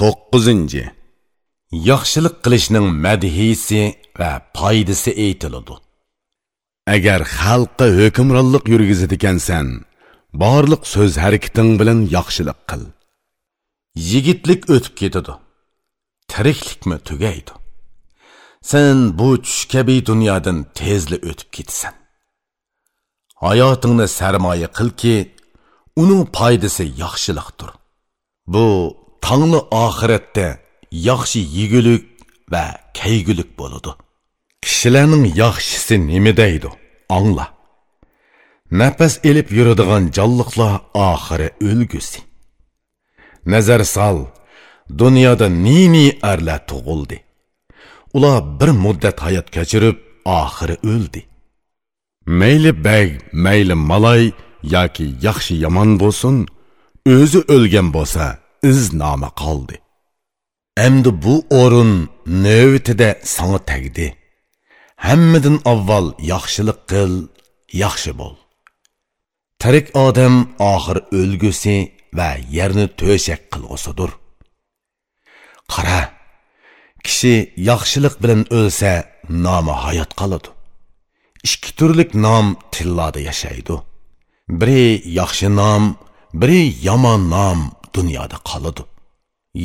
to'qqizinchi. Yaxshilik qilishning madhiysi va foydasi aytiladi. Agar xalqqa hukmronlik yurgizadigansan borliq so'z harakating bilan yaxshilik qil. Yigitlik o'tib ketadi. Tiriklikmi tugaydi. Sen bu tush kabi dunyodan tezli o'tib ketasan hayotingni sarmoya qilki uning foydasi yaxshilikdir. Bu tongli oxiratda yaxshi yegulik va kaygulik bo'ladi kishilarning yaxshisi nima deydi angla nafas elib yuradigan jonliqlar oxiri o'lgusi nazar sol dunyoda нини арла arlar tug'ildi ular bir muddat hayot kechirib oxiri o'ldi mayli bag mayli malay yoki yaxshi yomon bo'lsin o'zi o'lgan bo'lsa iz nomi qoldi. Endi bu o'rin navbatida sanga tagdi. Hammadan avval yaxshilik qil yaxshi bo'l. Tirik odam oxir o'lgusi va yerni to'shak qilg'usidir qara kishi yaxshilik bilan o'lsa nomi hayot qoladi. Ikki turlik nom tilloda yashaydi. Biri yaxshi nom biri yomon nom dunyoda qoladi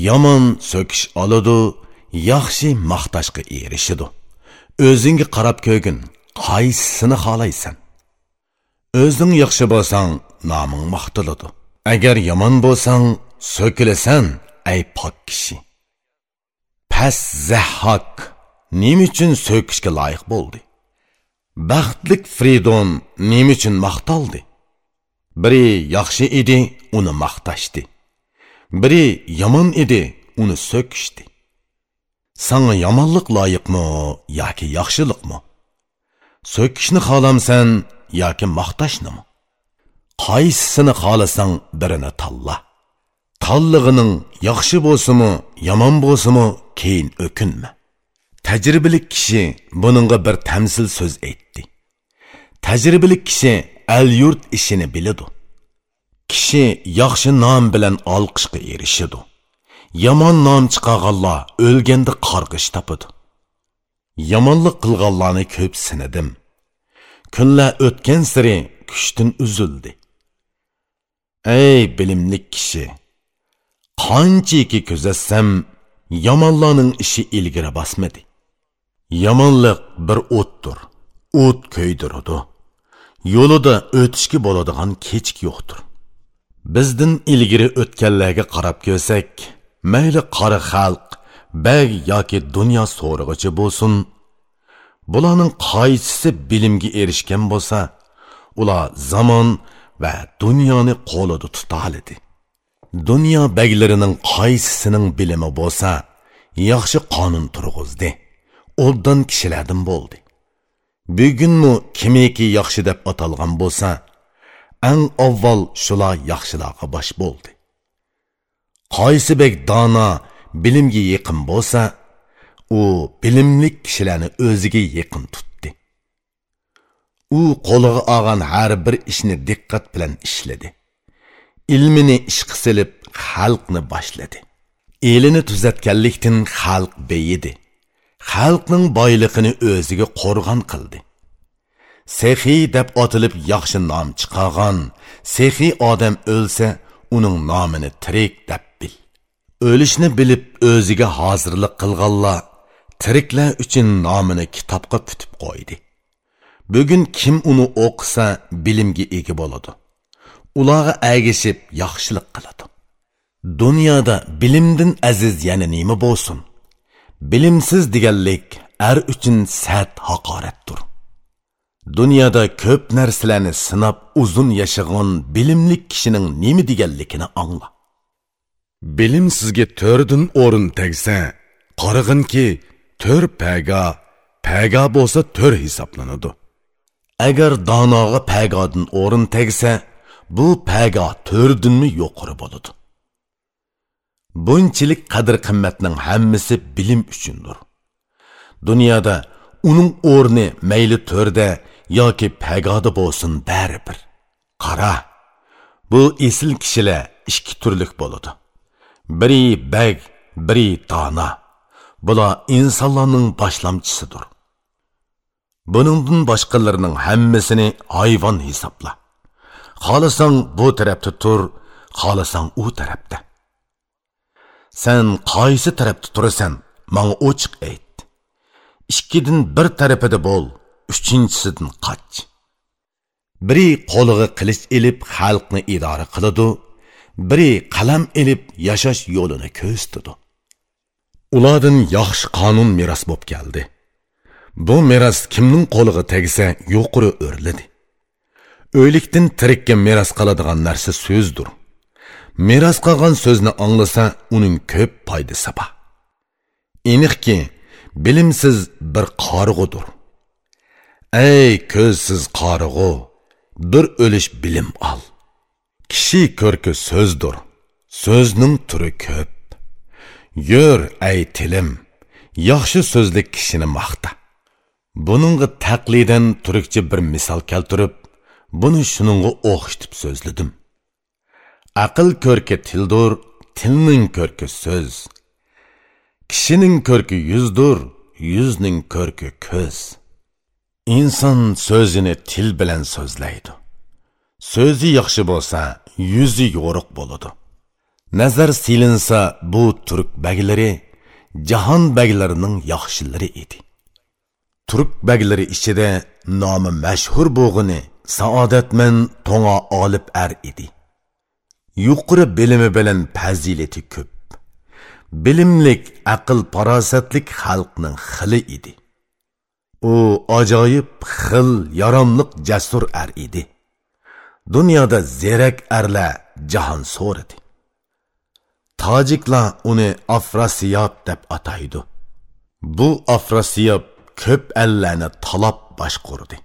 yomon so'kish oladi yaxshi maqtashga erishidi o'zingga qarab ko'gin qaysisini xohlaysan o'zing yaxshi bo'lsang noming maqtiladi agar yomon bo'lsang so'kilasan ay pok kishi past zahhok nima uchun so'kishga loyiq bo'ldi? Baxtlik fridon nima uchun maqtaldi? Biri yaxshi edi uni maqtashdi biri yomon edi uni so'kishdi sanga yomonlik loyiqmi yoki yaxshilikmi so'kishni xohlamsan yoki maqtashnimi qaysisini xohlasang birini tanla. Tanlig'ining yaxshi bo'lsimi yomon bo'lsimi keyin o'kinma Tajribali kishi buningga bir tamsil so'z aytdi. Tajribali kishi al yurt ishini biladi. Kishi yaxshi nom bilan olqishga erishadi yomon nom chiqarganlar o'lganda qarg'ish topadi yomonlik qilganlarni ko'p sinadim. Kunlar o'tgan siri kuchdan uzildi. Ey bilimli kishi qanchaki kuzatsam yomonlarning ishi ilgari bosmadi. Yomonlik bir o'tdir o't kuydiradi yo'lida o'tishga bo'ladigan kechik yo'qdir. Bizdan ilgari o'tganlarga qarab ko'rsak mayli qari xalq bag yoki dunyo so'rig'ichi bo'lsin. Bularning qaysisi bilimga erishgan bo'lsa ular zamon va dunyoni qo'lida tutoladi dunyo baglarining qaysisining bilimi bo'lsa yaxshi qonun turg'izdi obdan kishilardan bo'ldi. Bugunmi kimiki yaxshi deb atalgan bo'lsa eng avval shular yaxshilarga bosh bo'ldi. Qaysi bek dono bilimga yaqin bo'lsa u bilimlik kishilarni o'ziga yaqin tutdi. U qo'liga olgan har bir ishni diqqat bilan ishladi. Ilmini ishqa silib xalqni boshladi. Elini tuzatganlikdan xalq beyidi. Xalqning boyligini o'ziga qo'rg'on qildi. Sehiy deb otilib yaxshi nom chiqargan. Sehiy odam o'lsa uning nomini tirik deb bil. O'lishni bilib o'ziga hozirlik qilganlar tiriklar uchun nomini kitobga putib qo'ydi. Bugun kim uni o'qisa bilimga ega bo'ladi. Ularga agishib yaxshilik qiladi. Dunyoda bilimdan aziz yana nima bo'lsin? Bilimsiz deganlik ar uchun sat haqoratdir. Dunyoda ko'p narsalarni sinab uzun yashagan bilimli kishining nima deganligini angla. Bilim sizga to'rdan o'rin tegsa qarag'inki to'r paga paga bo'lsa to'r hisoblanadi. Agar donoga pagodin o'rin tegsa bu paga to'rdinmi yuqori bo'ladi. Bunchalik qadr qimmatning hammasi bilim uchundir. Dunyoda uning o'rni mayli to'rda yoki pagoda bo'lsin baribir. Qara bu esil kishilar ikki turlik bo'ladi. Biri bag biri dona. Bular insonlarning boshlamchisidir. Buningdan boshqalarning hammasini hayvon hisobla. Xohlasang bu tarafda tur xohlasang u tarafda. Sen qaysi tarafda turasan manga ochiq ayt. Ikkidan bir tarafida bo'l uchinchisidan qoch. Biri qo'liga qilich ilib xalqni idora qiladi biri qalam ilib yashash yo'lini ko'ztidi ulardan yaxshi qonun meros bo'lib keldi. Bu meros kimning qo'liga tegsa yuqori o'rladi. O'likdan tirikka meros qiladigan narsa so'zdir. Meros qolgan so'zni anglasa uning ko'p foydasi bor. Aniqki bilimsiz bir qorg'udir ey ko'zsiz qorig'u bir o'lish bilim ol. Kishi ko'rki so'zdir so'zning turi ko'p. Yur ey tilim yaxshi so'zli kishini maqta. Buningga taqlidan turkcha bir misol keltirib buni shuningga o'xshatib so'zladim. Aql ko'rki tildur tilning ko'rki so'z. Kishining ko'rki yuzdur yuzning ko'rki ko'z. Inson so'zini til bilan so'zlaydi. So'zi yaxshi bo'lsa yuzi yo'riq bo'ladi. Nazar silinsa bu turk baglari jahon baglarining yaxshilari edi. Turk baglari ichida nomi mashhur bo'g'ini saodatman to'ng'a olib ar edi. Yuqori bilimi bilan fazilati ko'p. Bilimlik aql farosatlik xalqning xili edi. U ajoyib xil yaromliq jasur ar edi. Dunyoda zerak arlar jahon so'radi tojiklar uni afrasiyob deb ataydi. Bu afrasiyob ko'p allarni talab boshqurdi.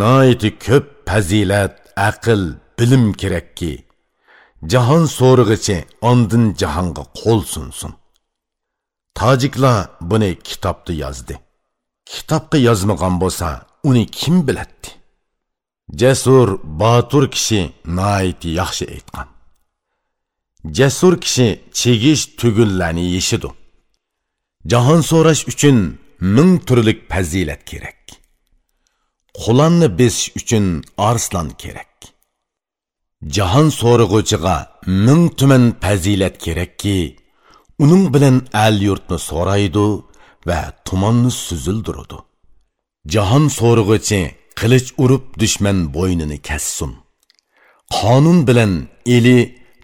Noiti ko'p fazilat aql bilim kerakki jahon so'rig'ichi ondin jahonga qo'l sunsin. Tojiklar buni kitobda yozdi kitobga yozmagan bo'lsa uni kim biladi? Jasur botur kishi noiti yaxshi aytgan. Jasur kishi chegish tugullarni yeshidi. Jahon so'rash uchun ming turlik fazilat kerak. Qulonni besish uchun arslon kerak. Jahon so'rig'uvchiga ming tuman fazilat kerakki uning bilan al yurtni so'raydi va tumonni suzildiradi jahon so'rig'uchi qilich urib dushman bo'ynini kassin qonun bilan eli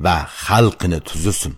va xalqini tuzisin.